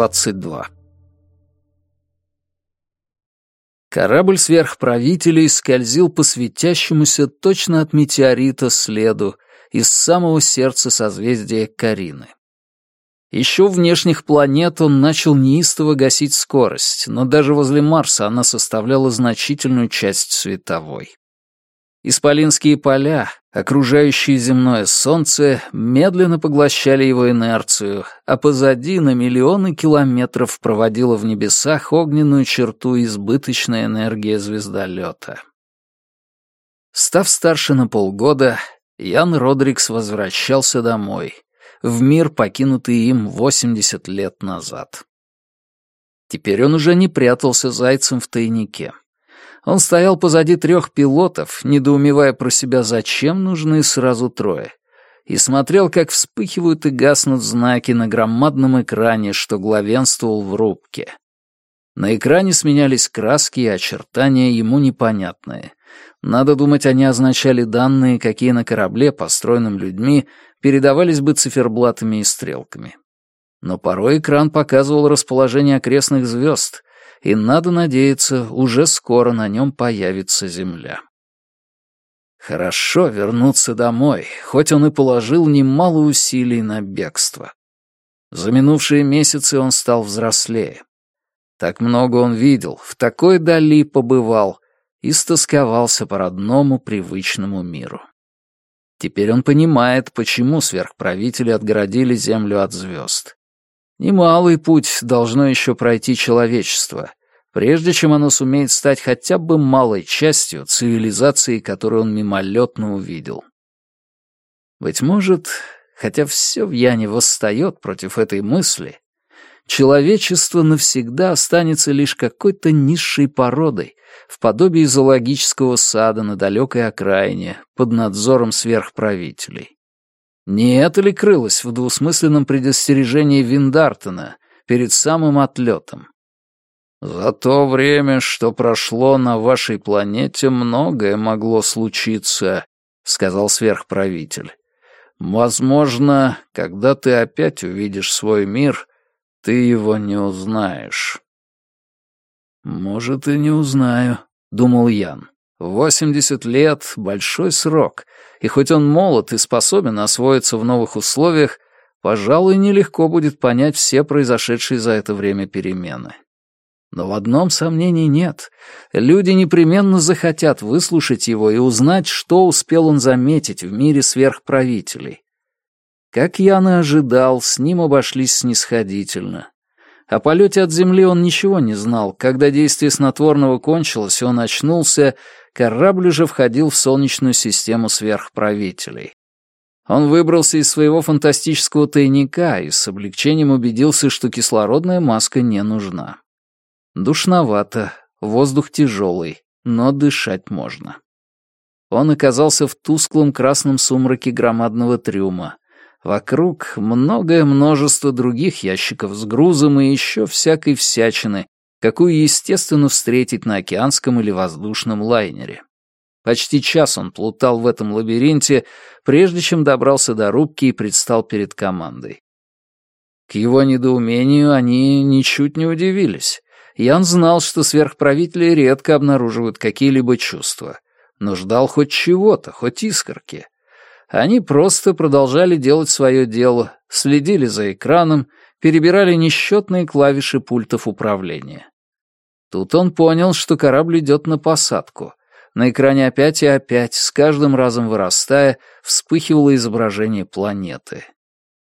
22. Корабль сверхправителей скользил по светящемуся точно от метеорита следу из самого сердца созвездия Карины. Еще внешних планет он начал неистово гасить скорость, но даже возле Марса она составляла значительную часть световой. Исполинские поля, окружающие земное солнце, медленно поглощали его инерцию, а позади на миллионы километров проводила в небесах огненную черту избыточная энергия звездолета. Став старше на полгода, Ян Родрикс возвращался домой, в мир, покинутый им 80 лет назад. Теперь он уже не прятался зайцем в тайнике. Он стоял позади трех пилотов, недоумевая про себя, зачем нужны сразу трое, и смотрел, как вспыхивают и гаснут знаки на громадном экране, что главенствовал в рубке. На экране сменялись краски и очертания ему непонятные. Надо думать, они означали данные, какие на корабле, построенном людьми, передавались бы циферблатами и стрелками. Но порой экран показывал расположение окрестных звезд, и, надо надеяться, уже скоро на нем появится земля. Хорошо вернуться домой, хоть он и положил немало усилий на бегство. За минувшие месяцы он стал взрослее. Так много он видел, в такой дали побывал и стосковался по родному привычному миру. Теперь он понимает, почему сверхправители отгородили Землю от звезд. Немалый путь должно еще пройти человечество, прежде чем оно сумеет стать хотя бы малой частью цивилизации, которую он мимолетно увидел. Быть может, хотя все в Яне восстает против этой мысли, человечество навсегда останется лишь какой-то низшей породой, в подобии зоологического сада на далекой окраине, под надзором сверхправителей. Не это ли крылось в двусмысленном предостережении Виндартона перед самым отлетом? «За то время, что прошло на вашей планете, многое могло случиться», — сказал сверхправитель. «Возможно, когда ты опять увидишь свой мир, ты его не узнаешь». «Может, и не узнаю», — думал Ян. Восемьдесят лет — большой срок, и хоть он молод и способен освоиться в новых условиях, пожалуй, нелегко будет понять все произошедшие за это время перемены. Но в одном сомнений нет. Люди непременно захотят выслушать его и узнать, что успел он заметить в мире сверхправителей. Как Ян и ожидал, с ним обошлись снисходительно. О полете от Земли он ничего не знал. Когда действие снотворного кончилось, он очнулся, корабль уже входил в Солнечную систему сверхправителей. Он выбрался из своего фантастического тайника и с облегчением убедился, что кислородная маска не нужна. Душновато, воздух тяжелый, но дышать можно. Он оказался в тусклом красном сумраке громадного трюма. Вокруг многое множество других ящиков с грузом и еще всякой всячины, какую естественно встретить на океанском или воздушном лайнере. Почти час он плутал в этом лабиринте, прежде чем добрался до рубки и предстал перед командой. К его недоумению они ничуть не удивились. Ян знал, что сверхправители редко обнаруживают какие-либо чувства, но ждал хоть чего-то, хоть искорки. Они просто продолжали делать свое дело, следили за экраном, перебирали несчетные клавиши пультов управления. Тут он понял, что корабль идет на посадку. На экране опять и опять, с каждым разом вырастая, вспыхивало изображение планеты.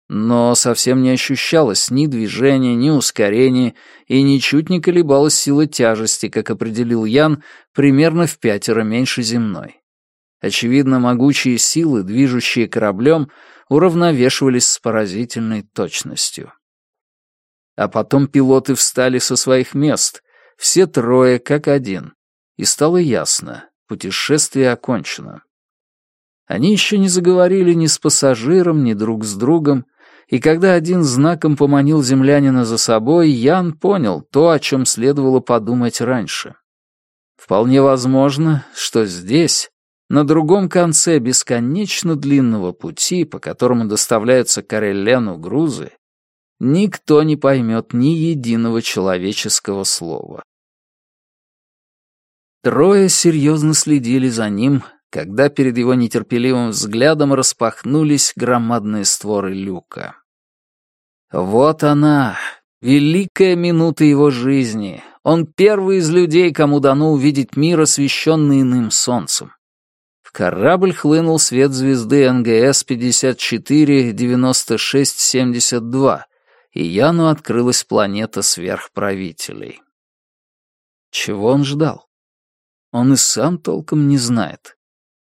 Но совсем не ощущалось ни движения, ни ускорения, и ничуть не колебалась сила тяжести, как определил Ян, примерно в пятеро меньше земной. Очевидно, могучие силы, движущие кораблем, уравновешивались с поразительной точностью. А потом пилоты встали со своих мест, все трое как один, и стало ясно — путешествие окончено. Они еще не заговорили ни с пассажиром, ни друг с другом, и когда один знаком поманил землянина за собой, Ян понял то, о чем следовало подумать раньше. Вполне возможно, что здесь, на другом конце бесконечно длинного пути, по которому доставляются к Ореллену грузы, никто не поймет ни единого человеческого слова. Трое серьезно следили за ним, когда перед его нетерпеливым взглядом распахнулись громадные створы люка. Вот она, великая минута его жизни. Он первый из людей, кому дано увидеть мир, освещенный иным солнцем. В корабль хлынул свет звезды НГС-54-96-72, и Яну открылась планета сверхправителей. Чего он ждал? Он и сам толком не знает.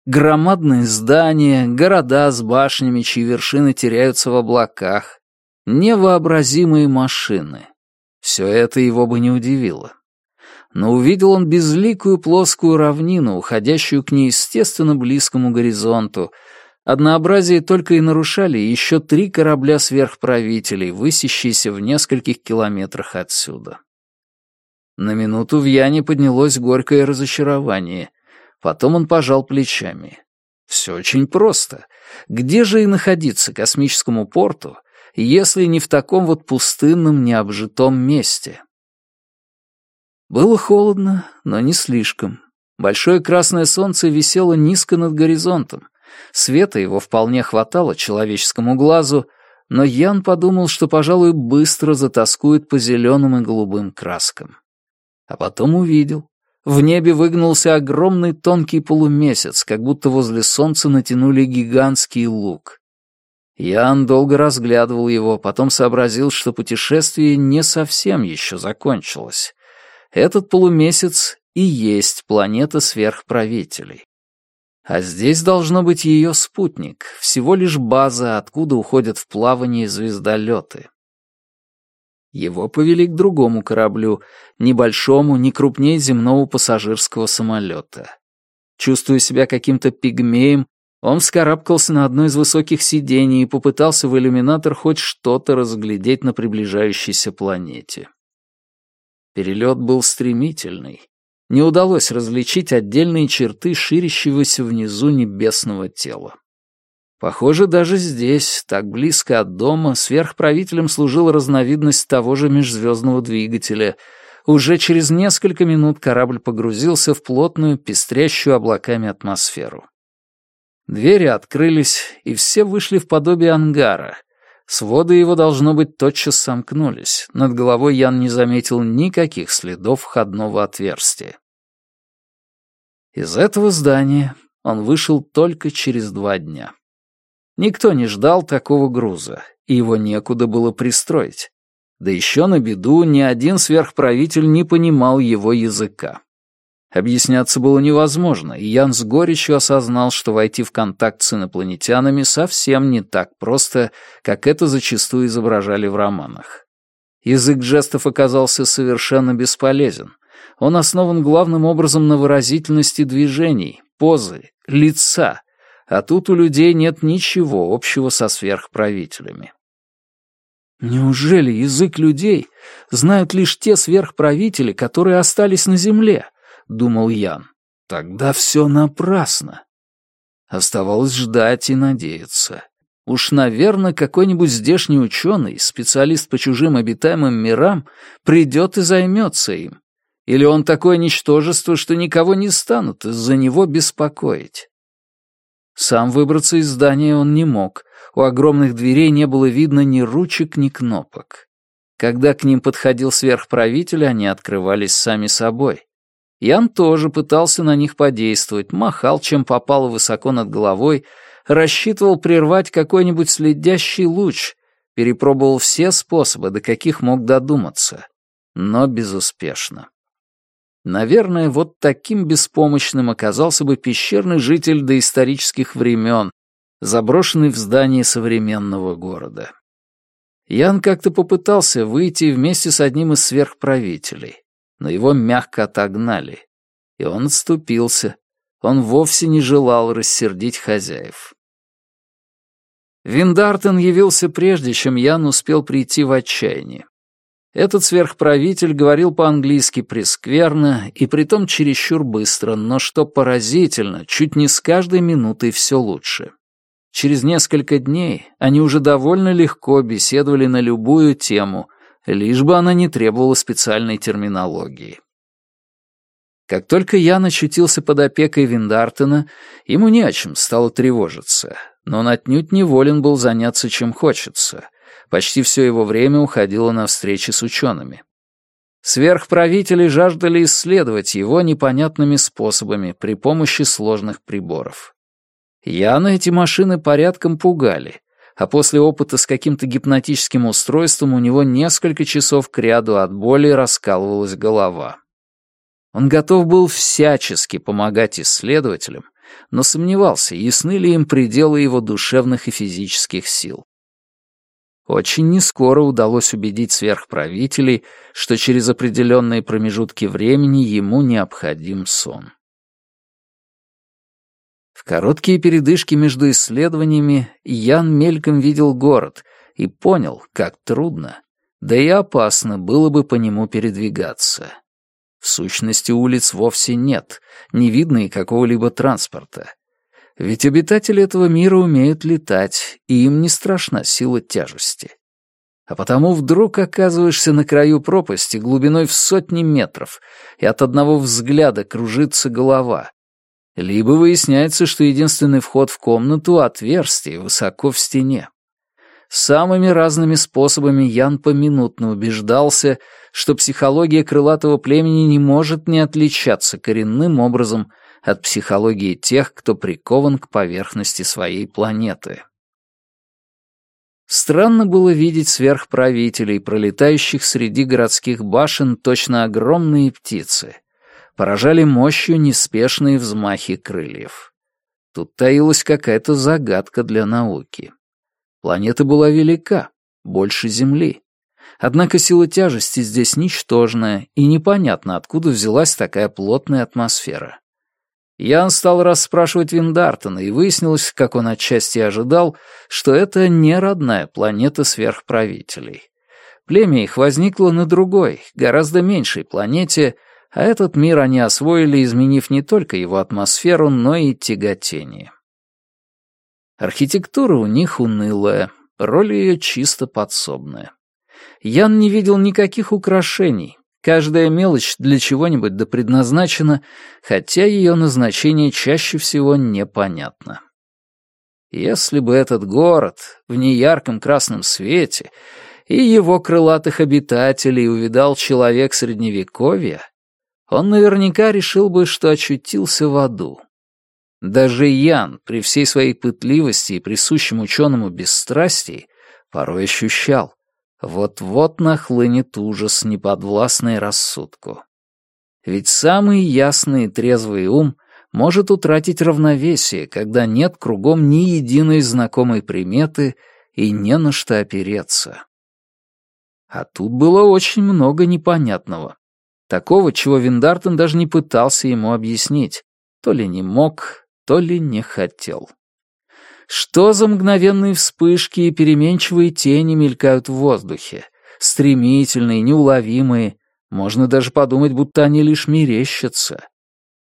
Громадные здания, города с башнями, чьи вершины теряются в облаках, невообразимые машины. Все это его бы не удивило. Но увидел он безликую плоскую равнину, уходящую к неестественно близкому горизонту. Однообразие только и нарушали еще три корабля сверхправителей, высящиеся в нескольких километрах отсюда. На минуту в Яне поднялось горькое разочарование. Потом он пожал плечами. Все очень просто. Где же и находиться космическому порту, если не в таком вот пустынном, необжитом месте. Было холодно, но не слишком. Большое красное солнце висело низко над горизонтом. Света его вполне хватало человеческому глазу, но Ян подумал, что, пожалуй, быстро затаскует по зеленым и голубым краскам. А потом увидел. В небе выгнулся огромный тонкий полумесяц, как будто возле солнца натянули гигантский лук. Ян долго разглядывал его, потом сообразил, что путешествие не совсем еще закончилось. Этот полумесяц и есть планета сверхправителей. А здесь должно быть ее спутник, всего лишь база, откуда уходят в плавание звездолеты. Его повели к другому кораблю, небольшому, не крупнее земного пассажирского самолета. Чувствуя себя каким-то пигмеем, он вскарабкался на одно из высоких сидений и попытался в иллюминатор хоть что-то разглядеть на приближающейся планете. Перелет был стремительный. Не удалось различить отдельные черты ширящегося внизу небесного тела. Похоже, даже здесь, так близко от дома, сверхправителем служила разновидность того же межзвездного двигателя. Уже через несколько минут корабль погрузился в плотную, пестрящую облаками атмосферу. Двери открылись, и все вышли в подобие ангара. Своды его, должно быть, тотчас сомкнулись. Над головой Ян не заметил никаких следов входного отверстия. Из этого здания он вышел только через два дня. Никто не ждал такого груза, и его некуда было пристроить. Да еще на беду ни один сверхправитель не понимал его языка. Объясняться было невозможно, и Ян с горечью осознал, что войти в контакт с инопланетянами совсем не так просто, как это зачастую изображали в романах. Язык жестов оказался совершенно бесполезен. Он основан главным образом на выразительности движений, позы, лица, а тут у людей нет ничего общего со сверхправителями. Неужели язык людей знают лишь те сверхправители, которые остались на Земле? — думал Ян. «Тогда все напрасно». Оставалось ждать и надеяться. Уж, наверное, какой-нибудь здешний ученый, специалист по чужим обитаемым мирам, придет и займется им. Или он такое ничтожество, что никого не станут из-за него беспокоить. Сам выбраться из здания он не мог. У огромных дверей не было видно ни ручек, ни кнопок. Когда к ним подходил сверхправитель, они открывались сами собой. Ян тоже пытался на них подействовать, махал, чем попало высоко над головой, рассчитывал прервать какой-нибудь следящий луч, перепробовал все способы, до каких мог додуматься, но безуспешно. Наверное, вот таким беспомощным оказался бы пещерный житель доисторических времен, заброшенный в здании современного города. Ян как-то попытался выйти вместе с одним из сверхправителей но его мягко отогнали. И он отступился. Он вовсе не желал рассердить хозяев. Виндартен явился прежде, чем Ян успел прийти в отчаяние. Этот сверхправитель говорил по-английски прескверно и притом чересчур быстро, но что поразительно, чуть не с каждой минутой все лучше. Через несколько дней они уже довольно легко беседовали на любую тему, лишь бы она не требовала специальной терминологии. Как только Ян очутился под опекой Виндартена, ему не о чем стало тревожиться, но он отнюдь не волен был заняться чем хочется. Почти все его время уходило на встречи с учеными. Сверхправители жаждали исследовать его непонятными способами при помощи сложных приборов. Яна эти машины порядком пугали, а после опыта с каким-то гипнотическим устройством у него несколько часов кряду от боли раскалывалась голова. Он готов был всячески помогать исследователям, но сомневался, ясны ли им пределы его душевных и физических сил. Очень нескоро удалось убедить сверхправителей, что через определенные промежутки времени ему необходим сон. Короткие передышки между исследованиями Ян мельком видел город и понял, как трудно, да и опасно было бы по нему передвигаться. В сущности, улиц вовсе нет, не видно и какого-либо транспорта. Ведь обитатели этого мира умеют летать, и им не страшна сила тяжести. А потому вдруг оказываешься на краю пропасти глубиной в сотни метров, и от одного взгляда кружится голова. Либо выясняется, что единственный вход в комнату — отверстие высоко в стене. Самыми разными способами Ян поминутно убеждался, что психология крылатого племени не может не отличаться коренным образом от психологии тех, кто прикован к поверхности своей планеты. Странно было видеть сверхправителей, пролетающих среди городских башен точно огромные птицы. Поражали мощью неспешные взмахи крыльев. Тут таилась какая-то загадка для науки. Планета была велика, больше Земли. Однако сила тяжести здесь ничтожная, и непонятно, откуда взялась такая плотная атмосфера. Ян стал расспрашивать Виндартона, и выяснилось, как он отчасти ожидал, что это не родная планета сверхправителей. Племя их возникло на другой, гораздо меньшей планете, а этот мир они освоили, изменив не только его атмосферу, но и тяготение. Архитектура у них унылая, роль ее чисто подсобная. Ян не видел никаких украшений. Каждая мелочь для чего-нибудь да предназначена, хотя ее назначение чаще всего непонятно. Если бы этот город в неярком красном свете и его крылатых обитателей увидал человек Средневековья, он наверняка решил бы, что очутился в аду. Даже Ян, при всей своей пытливости и присущем ученому бесстрастии, порой ощущал, вот-вот нахлынет ужас, неподвластный рассудку. Ведь самый ясный и трезвый ум может утратить равновесие, когда нет кругом ни единой знакомой приметы и не на что опереться. А тут было очень много непонятного. Такого, чего Виндартен даже не пытался ему объяснить. То ли не мог, то ли не хотел. Что за мгновенные вспышки и переменчивые тени мелькают в воздухе? Стремительные, неуловимые. Можно даже подумать, будто они лишь мерещатся.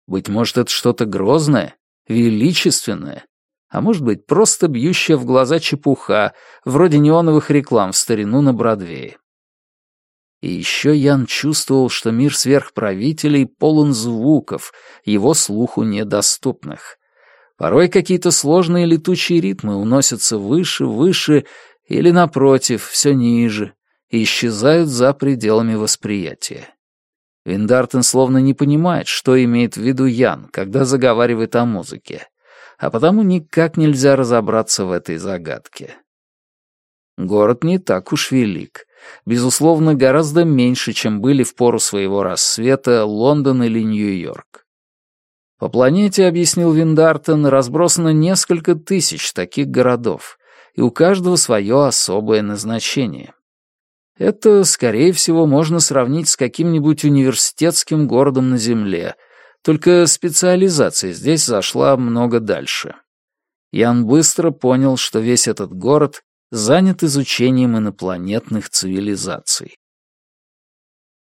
Быть может, это что-то грозное, величественное, а может быть, просто бьющая в глаза чепуха, вроде неоновых реклам в старину на Бродвее. И еще Ян чувствовал, что мир сверхправителей полон звуков, его слуху недоступных. Порой какие-то сложные летучие ритмы уносятся выше, выше или, напротив, все ниже и исчезают за пределами восприятия. Виндартен словно не понимает, что имеет в виду Ян, когда заговаривает о музыке, а потому никак нельзя разобраться в этой загадке. Город не так уж велик. Безусловно, гораздо меньше, чем были в пору своего расцвета Лондон или Нью-Йорк. По планете, объяснил Виндартен, разбросано несколько тысяч таких городов, и у каждого свое особое назначение. Это, скорее всего, можно сравнить с каким-нибудь университетским городом на Земле, только специализация здесь зашла много дальше. Ян быстро понял, что весь этот город занят изучением инопланетных цивилизаций.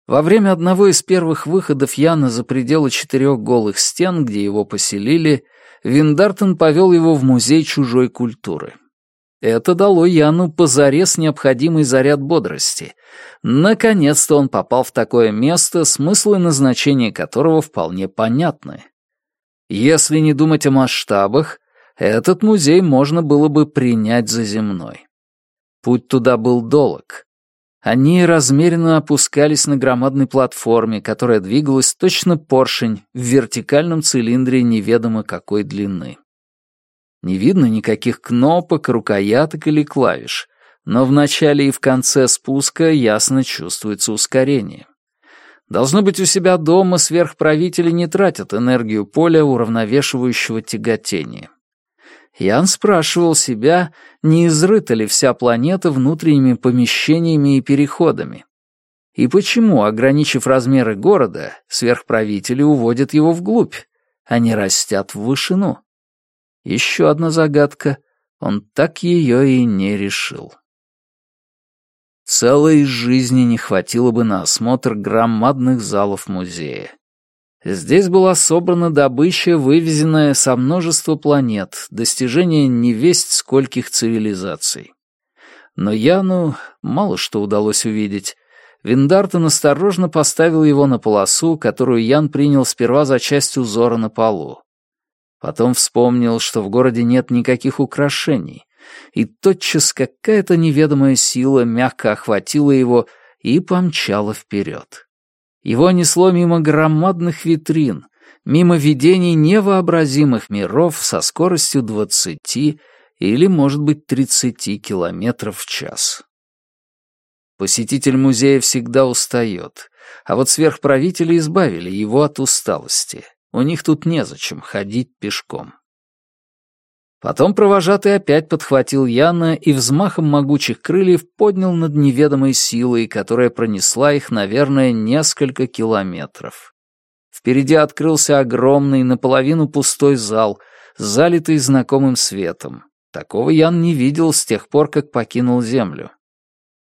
Во время одного из первых выходов Яна за пределы четырех голых стен, где его поселили, Виндартон повел его в музей чужой культуры. Это дало Яну позарез необходимый заряд бодрости. Наконец-то он попал в такое место, смысл и назначение которого вполне понятны. Если не думать о масштабах, этот музей можно было бы принять за земной. Путь туда был долг. Они размеренно опускались на громадной платформе, которая двигалась точно поршень в вертикальном цилиндре неведомо какой длины. Не видно никаких кнопок, рукояток или клавиш, но в начале и в конце спуска ясно чувствуется ускорение. Должно быть, у себя дома сверхправители не тратят энергию поля, уравновешивающего тяготение. Ян спрашивал себя, не изрыта ли вся планета внутренними помещениями и переходами. И почему, ограничив размеры города, сверхправители уводят его вглубь, а не растят в вышину? Еще одна загадка. Он так ее и не решил. Целой жизни не хватило бы на осмотр громадных залов музея. Здесь была собрана добыча, вывезенная со множества планет, достижение невесть скольких цивилизаций. Но Яну мало что удалось увидеть. Виндартон осторожно поставил его на полосу, которую Ян принял сперва за часть узора на полу. Потом вспомнил, что в городе нет никаких украшений, и тотчас какая-то неведомая сила мягко охватила его и помчала вперед. Его несло мимо громадных витрин, мимо видений невообразимых миров со скоростью двадцати или, может быть, тридцати километров в час. Посетитель музея всегда устает, а вот сверхправители избавили его от усталости. У них тут незачем ходить пешком. Потом провожатый опять подхватил Яна и взмахом могучих крыльев поднял над неведомой силой, которая пронесла их, наверное, несколько километров. Впереди открылся огромный, наполовину пустой зал, залитый знакомым светом. Такого Ян не видел с тех пор, как покинул Землю.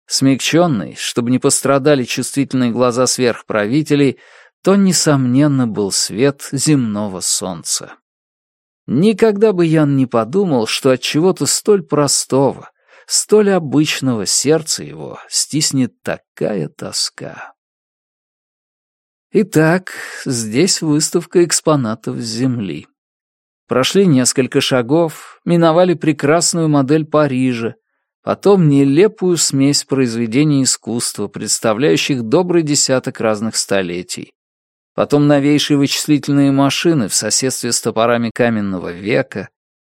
Смягченный, чтобы не пострадали чувствительные глаза сверхправителей, то, несомненно, был свет земного солнца. Никогда бы Ян не подумал, что от чего-то столь простого, столь обычного сердца его стиснет такая тоска. Итак, здесь выставка экспонатов Земли. Прошли несколько шагов, миновали прекрасную модель Парижа, потом нелепую смесь произведений искусства, представляющих добрый десяток разных столетий, потом новейшие вычислительные машины в соседстве с топорами каменного века,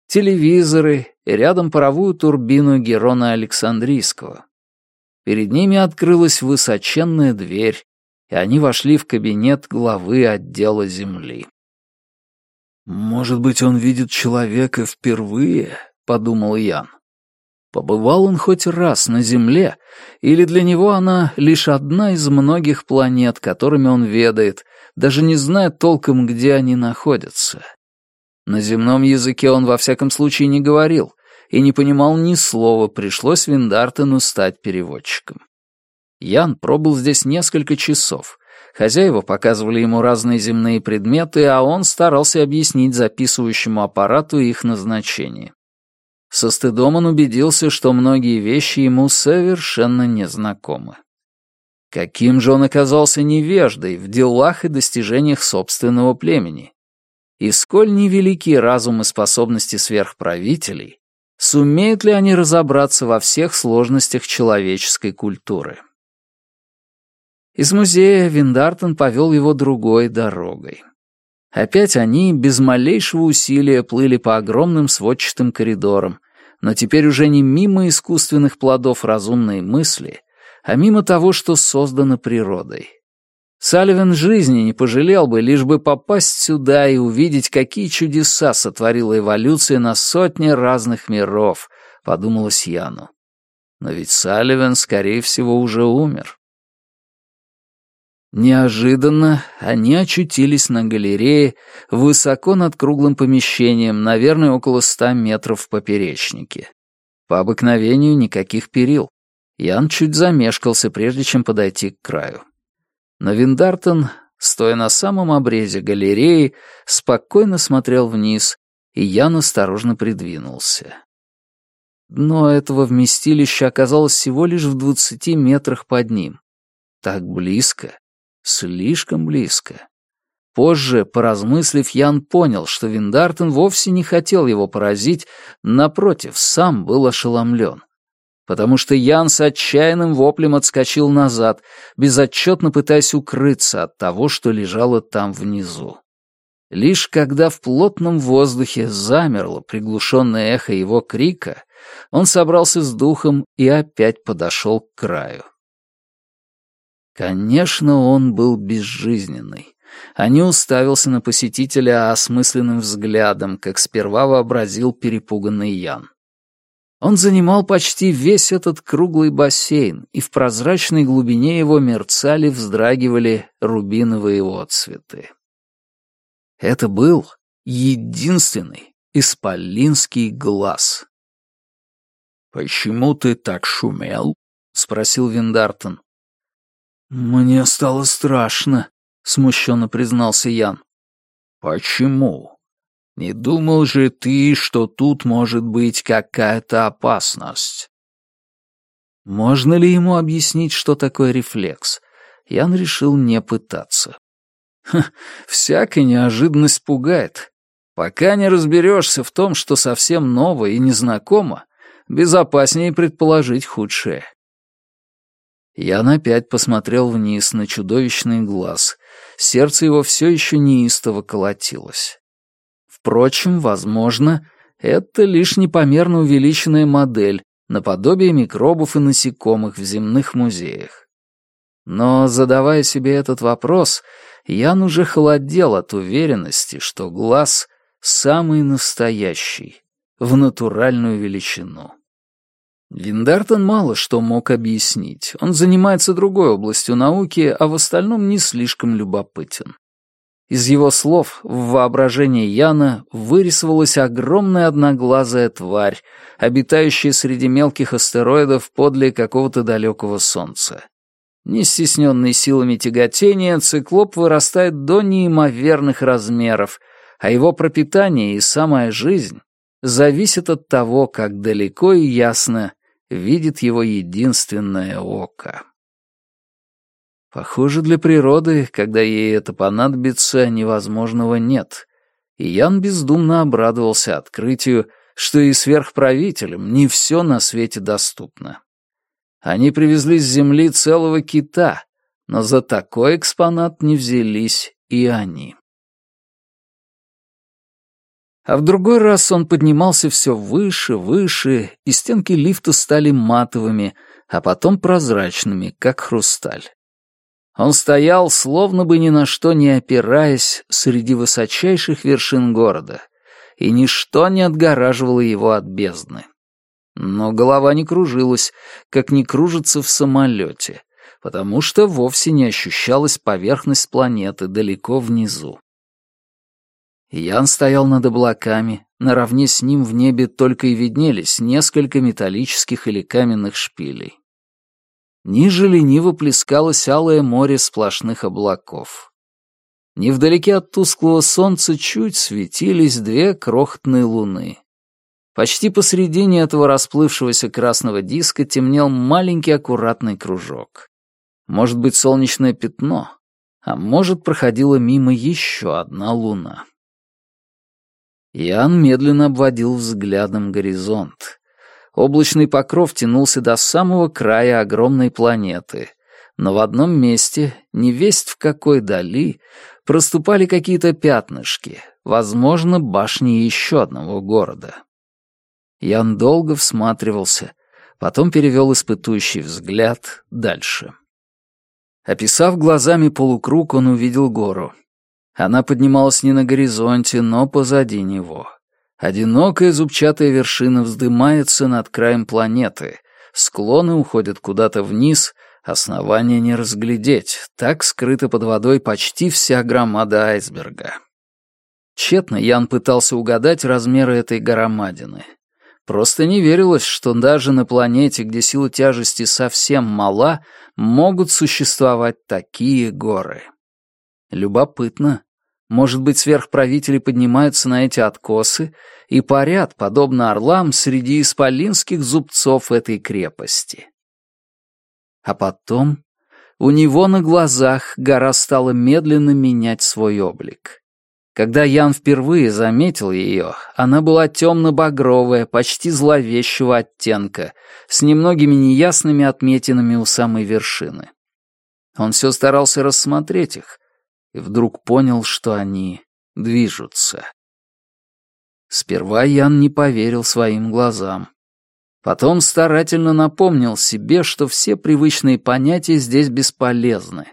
телевизоры и рядом паровую турбину Герона Александрийского. Перед ними открылась высоченная дверь, и они вошли в кабинет главы отдела земли. «Может быть, он видит человека впервые?» — подумал Ян. Побывал он хоть раз на Земле, или для него она лишь одна из многих планет, которыми он ведает, даже не зная толком, где они находятся. На земном языке он во всяком случае не говорил и не понимал ни слова, пришлось Виндартену стать переводчиком. Ян пробыл здесь несколько часов. Хозяева показывали ему разные земные предметы, а он старался объяснить записывающему аппарату их назначение. Со стыдом он убедился, что многие вещи ему совершенно незнакомы. Каким же он оказался невеждой в делах и достижениях собственного племени? И сколь невелики разум и способности сверхправителей, сумеют ли они разобраться во всех сложностях человеческой культуры? Из музея Виндартон повел его другой дорогой. Опять они без малейшего усилия плыли по огромным сводчатым коридорам, но теперь уже не мимо искусственных плодов разумной мысли, а мимо того, что создано природой. Салливан жизни не пожалел бы, лишь бы попасть сюда и увидеть, какие чудеса сотворила эволюция на сотни разных миров, подумалось Яну. Но ведь Салливан, скорее всего, уже умер. Неожиданно они очутились на галерее высоко над круглым помещением, наверное, около ста метров в поперечнике. По обыкновению никаких перил. Ян чуть замешкался, прежде чем подойти к краю. Но Виндартон, стоя на самом обрезе галереи, спокойно смотрел вниз и Ян осторожно придвинулся. Дно этого вместилища оказалось всего лишь в двадцати метрах под ним. Так близко, слишком близко. Позже, поразмыслив, Ян понял, что Виндартен вовсе не хотел его поразить, напротив, сам был ошеломлен. Потому что Ян с отчаянным воплем отскочил назад, безотчетно пытаясь укрыться от того, что лежало там внизу. Лишь когда в плотном воздухе замерло приглушенное эхо его крика, он собрался с духом и опять подошел к краю. Конечно, он был безжизненный а не уставился на посетителя осмысленным взглядом, как сперва вообразил перепуганный Ян. Он занимал почти весь этот круглый бассейн, и в прозрачной глубине его мерцали, вздрагивали рубиновые отцветы. Это был единственный исполинский глаз. «Почему ты так шумел?» — спросил Виндартон. «Мне стало страшно», — смущенно признался Ян. «Почему? Не думал же ты, что тут может быть какая-то опасность?» Можно ли ему объяснить, что такое рефлекс? Ян решил не пытаться. Ха, всякая неожиданность пугает. Пока не разберешься в том, что совсем новое и незнакомо, безопаснее предположить худшее. Ян опять посмотрел вниз на чудовищный глаз. Сердце его все еще неистово колотилось. Впрочем, возможно, это лишь непомерно увеличенная модель, наподобие микробов и насекомых в земных музеях. Но, задавая себе этот вопрос, Ян уже холодел от уверенности, что глаз — самый настоящий, в натуральную величину. Виндартон мало что мог объяснить. Он занимается другой областью науки, а в остальном не слишком любопытен. Из его слов в воображении Яна вырисовалась огромная одноглазая тварь, обитающая среди мелких астероидов подле какого-то далекого солнца. Не стесненный силами тяготения, циклоп вырастает до неимоверных размеров, а его пропитание и самая жизнь зависят от того, как далеко и ясно видит его единственное око. Похоже, для природы, когда ей это понадобится, невозможного нет. И Ян бездумно обрадовался открытию, что и сверхправителям не все на свете доступно. Они привезли с земли целого кита, но за такой экспонат не взялись и они. А в другой раз он поднимался все выше, выше, и стенки лифта стали матовыми, а потом прозрачными, как хрусталь. Он стоял, словно бы ни на что не опираясь, среди высочайших вершин города, и ничто не отгораживало его от бездны. Но голова не кружилась, как не кружится в самолете, потому что вовсе не ощущалась поверхность планеты далеко внизу. Ян стоял над облаками, наравне с ним в небе только и виднелись несколько металлических или каменных шпилей. Ниже лениво плескалось алое море сплошных облаков. Невдалеке от тусклого солнца чуть светились две крохотные луны. Почти посредине этого расплывшегося красного диска темнел маленький аккуратный кружок. Может быть, солнечное пятно, а может, проходила мимо еще одна луна. Ян медленно обводил взглядом горизонт. Облачный покров тянулся до самого края огромной планеты, но в одном месте, не весть в какой дали, проступали какие-то пятнышки, возможно, башни еще одного города. Ян долго всматривался, потом перевел испытующий взгляд дальше. Описав глазами полукруг, он увидел гору. Она поднималась не на горизонте, но позади него. Одинокая зубчатая вершина вздымается над краем планеты. Склоны уходят куда-то вниз, основания не разглядеть. Так скрыта под водой почти вся громада айсберга. Тщетно Ян пытался угадать размеры этой громадины. Просто не верилось, что даже на планете, где сила тяжести совсем мала, могут существовать такие горы. Любопытно. Может быть, сверхправители поднимаются на эти откосы и парят, подобно орлам, среди исполинских зубцов этой крепости. А потом у него на глазах гора стала медленно менять свой облик. Когда Ян впервые заметил ее, она была темно-багровая, почти зловещего оттенка, с немногими неясными отметинами у самой вершины. Он все старался рассмотреть их, и вдруг понял, что они движутся. Сперва Ян не поверил своим глазам. Потом старательно напомнил себе, что все привычные понятия здесь бесполезны.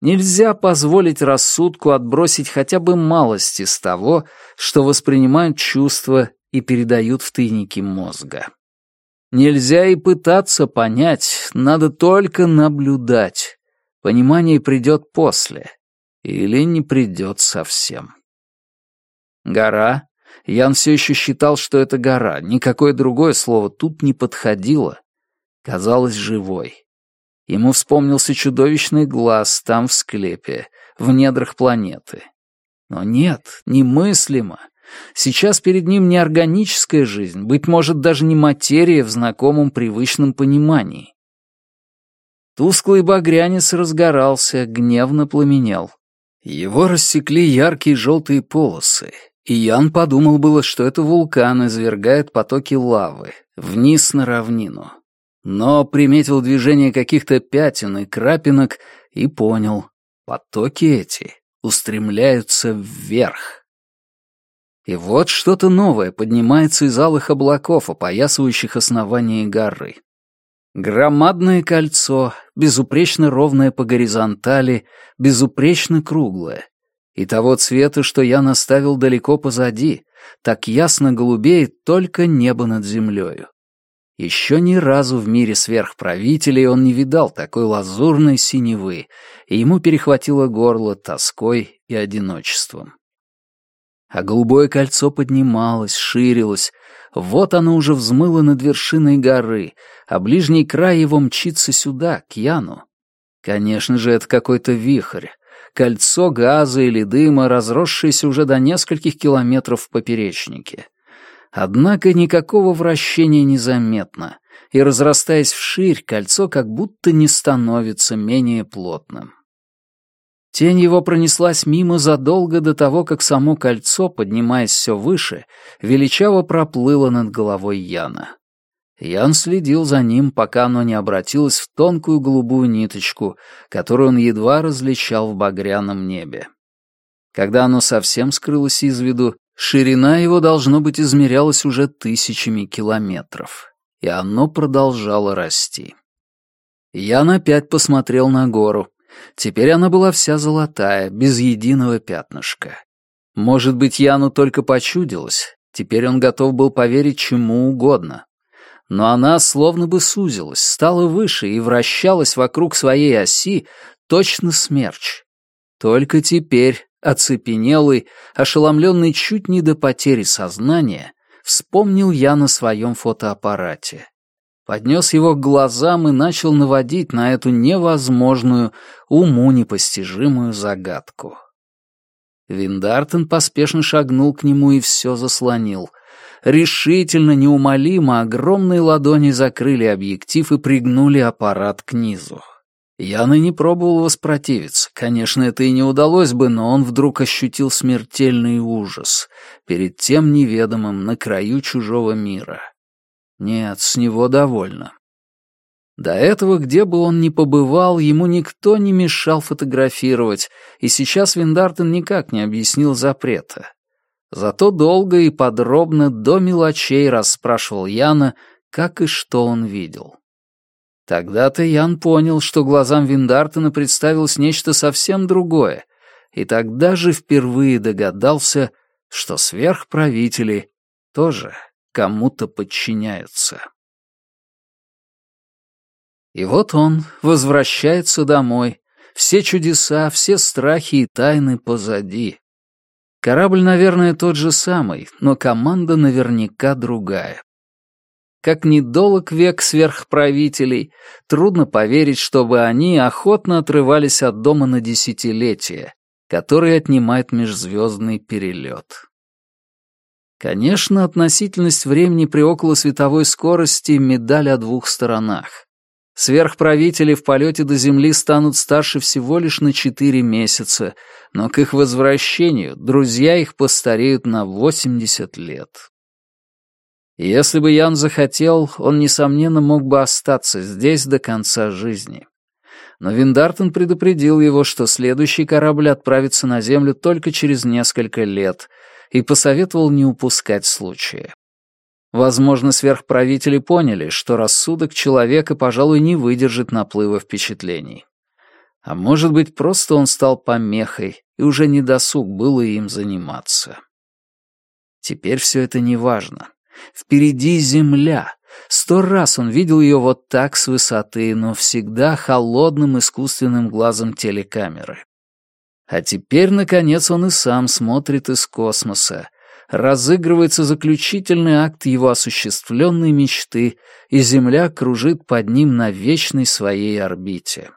Нельзя позволить рассудку отбросить хотя бы малость из того, что воспринимают чувства и передают в тайники мозга. Нельзя и пытаться понять, надо только наблюдать. Понимание придет после. Или не придет совсем. Гора. Ян все еще считал, что это гора. Никакое другое слово тут не подходило. Казалось живой. Ему вспомнился чудовищный глаз там в склепе, в недрах планеты. Но нет, немыслимо. Сейчас перед ним не органическая жизнь, быть может, даже не материя в знакомом привычном понимании. Тусклый багрянец разгорался, гневно пламенел. Его рассекли яркие желтые полосы, и Ян подумал было, что это вулкан извергает потоки лавы вниз на равнину. Но приметил движение каких-то пятен и крапинок и понял, потоки эти устремляются вверх. И вот что-то новое поднимается из алых облаков, опоясывающих основание горы. Громадное кольцо, безупречно ровное по горизонтали, безупречно круглое. И того цвета, что я наставил далеко позади, так ясно голубеет только небо над землею. Еще ни разу в мире сверхправителей он не видал такой лазурной синевы, и ему перехватило горло тоской и одиночеством. А голубое кольцо поднималось, ширилось, вот оно уже взмыло над вершиной горы, а ближний край его мчится сюда, к Яну. Конечно же, это какой-то вихрь. Кольцо газа или дыма, разросшееся уже до нескольких километров в поперечнике. Однако никакого вращения незаметно, и, разрастаясь вширь, кольцо как будто не становится менее плотным. Тень его пронеслась мимо задолго до того, как само кольцо, поднимаясь все выше, величаво проплыло над головой Яна. Ян следил за ним, пока оно не обратилось в тонкую голубую ниточку, которую он едва различал в багряном небе. Когда оно совсем скрылось из виду, ширина его, должно быть, измерялась уже тысячами километров, и оно продолжало расти. Ян опять посмотрел на гору. Теперь она была вся золотая, без единого пятнышка. Может быть, Яну только почудилось, теперь он готов был поверить чему угодно. Но она словно бы сузилась, стала выше и вращалась вокруг своей оси, точно смерч. Только теперь, оцепенелый, ошеломленный чуть не до потери сознания, вспомнил Ян о своем фотоаппарате, поднес его к глазам и начал наводить на эту невозможную, уму непостижимую загадку. Виндартен поспешно шагнул к нему и все заслонил. Решительно, неумолимо огромные ладони закрыли объектив и пригнули аппарат книзу. Ян и не пробовал воспротивиться. Конечно, это и не удалось бы, но он вдруг ощутил смертельный ужас перед тем неведомым на краю чужого мира. Нет, с него довольно. До этого, где бы он ни побывал, ему никто не мешал фотографировать, и сейчас Виндартен никак не объяснил запрета. Зато долго и подробно до мелочей расспрашивал Яна, как и что он видел. Тогда-то Ян понял, что глазам Виндартена представилось нечто совсем другое, и тогда же впервые догадался, что сверхправители тоже кому-то подчиняются. И вот он возвращается домой. Все чудеса, все страхи и тайны позади. Корабль, наверное, тот же самый, но команда наверняка другая. Как недолг век сверхправителей, трудно поверить, чтобы они охотно отрывались от дома на десятилетия, который отнимает межзвездный перелет. Конечно, относительность времени при околосветовой скорости — медаль о двух сторонах. Сверхправители в полете до Земли станут старше всего лишь на четыре месяца, но к их возвращению друзья их постареют на 80 лет. Если бы Ян захотел, он, несомненно, мог бы остаться здесь до конца жизни. Но Виндартен предупредил его, что следующий корабль отправится на Землю только через несколько лет, и посоветовал не упускать случая. Возможно, сверхправители поняли, что рассудок человека, пожалуй, не выдержит наплыва впечатлений. А может быть, просто он стал помехой, и уже недосуг было им заниматься. Теперь все это не важно. Впереди земля. Сто раз он видел ее вот так с высоты, но всегда холодным искусственным глазом телекамеры. А теперь, наконец, он и сам смотрит из космоса. Разыгрывается заключительный акт его осуществленной мечты, и Земля кружит под ним на вечной своей орбите.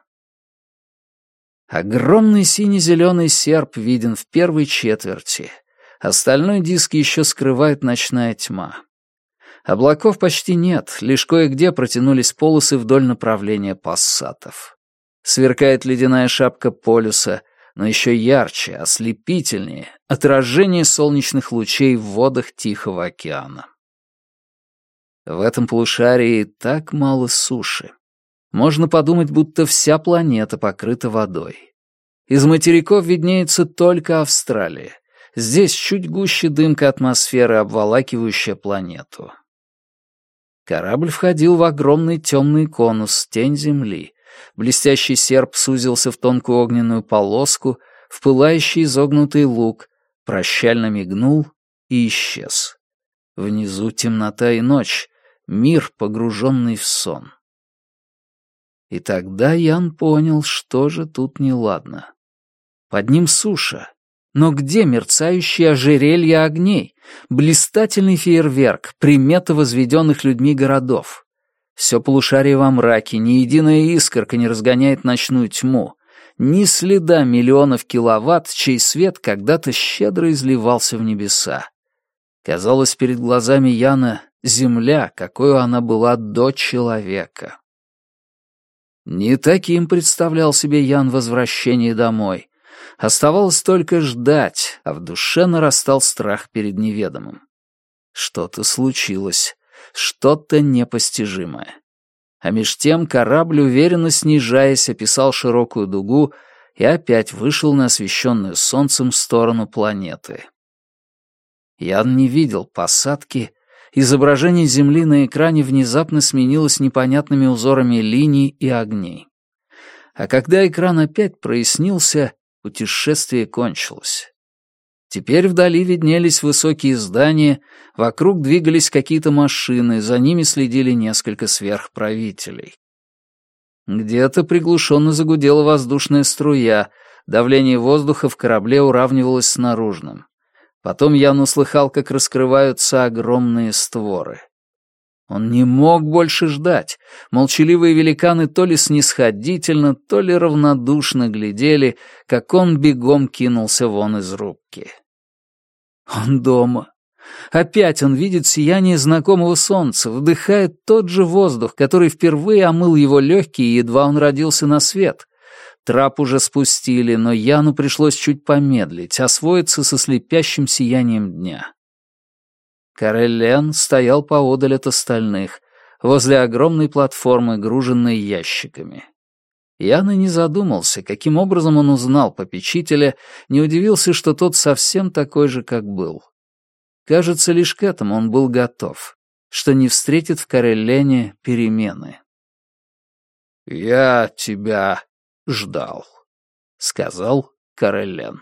Огромный сине-зеленый серп виден в первой четверти. Остальной диск еще скрывает ночная тьма. Облаков почти нет, лишь кое-где протянулись полосы вдоль направления пассатов. Сверкает ледяная шапка полюса, но еще ярче, ослепительнее отражение солнечных лучей в водах Тихого океана. В этом полушарии так мало суши. Можно подумать, будто вся планета покрыта водой. Из материков виднеется только Австралия. Здесь чуть гуще дымка атмосферы, обволакивающая планету. Корабль входил в огромный темный конус, тень земли. Блестящий серп сузился в тонкую огненную полоску, в пылающий изогнутый лук, прощально мигнул и исчез. Внизу темнота и ночь, мир, погруженный в сон. И тогда Ян понял, что же тут неладно. Под ним суша, но где мерцающие ожерелья огней, блистательный фейерверк, примета возведенных людьми городов? Все полушарие во мраке, ни единая искорка не разгоняет ночную тьму, ни следа миллионов киловатт, чей свет когда-то щедро изливался в небеса. Казалось, перед глазами Яна земля, какой она была до человека. Не таким представлял себе Ян возвращение домой. Оставалось только ждать, а в душе нарастал страх перед неведомым. Что-то случилось, что-то непостижимое. А меж тем корабль, уверенно снижаясь, описал широкую дугу и опять вышел на освещенную солнцем сторону планеты. Ян не видел посадки, изображение Земли на экране внезапно сменилось непонятными узорами линий и огней. А когда экран опять прояснился, Путешествие кончилось. Теперь вдали виднелись высокие здания, вокруг двигались какие-то машины, за ними следили несколько сверхправителей. Где-то приглушенно загудела воздушная струя, давление воздуха в корабле уравнивалось с наружным. Потом Ян услыхал, как раскрываются огромные створы. Он не мог больше ждать. Молчаливые великаны то ли снисходительно, то ли равнодушно глядели, как он бегом кинулся вон из рубки. Он дома. Опять он видит сияние знакомого солнца, вдыхает тот же воздух, который впервые омыл его легкие, едва он родился на свет. Трап уже спустили, но Яну пришлось чуть помедлить, освоиться со слепящим сиянием дня. Карелен стоял поодаль от остальных, возле огромной платформы, груженной ящиками. Ян и не задумался, каким образом он узнал попечителя, не удивился, что тот совсем такой же, как был. Кажется, лишь к этому он был готов, что не встретит в Кареллене перемены. «Я тебя ждал», — сказал Кареллен.